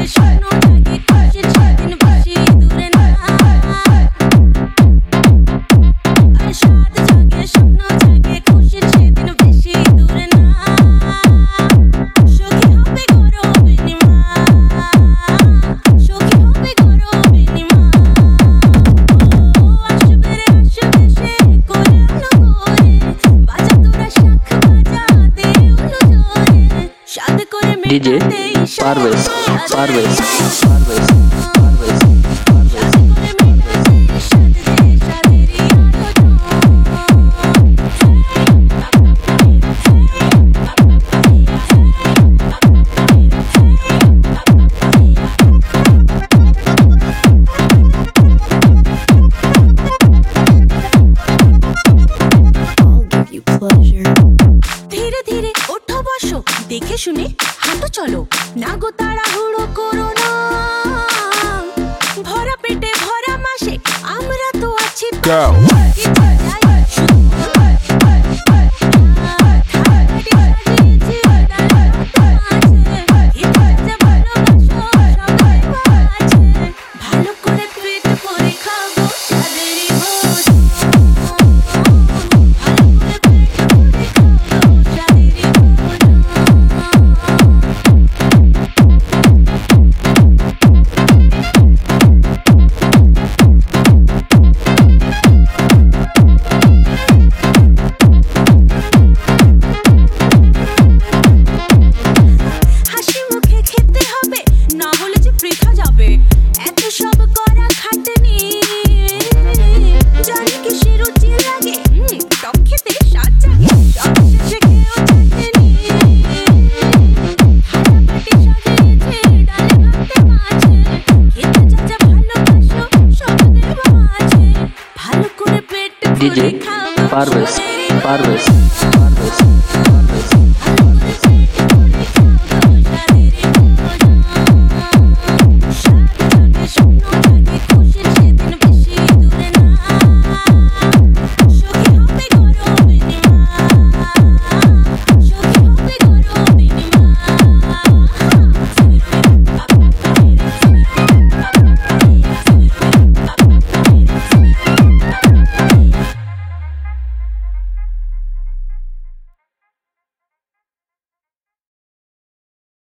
Hey. DJ Parvez Parvez Parvez দেখে শুনে এখন তো চলো। না গো তাড়াহুড়ো করো না। ভরা পেটে ভরা মাসে আমরা তো আছি DJ Parvez Parvez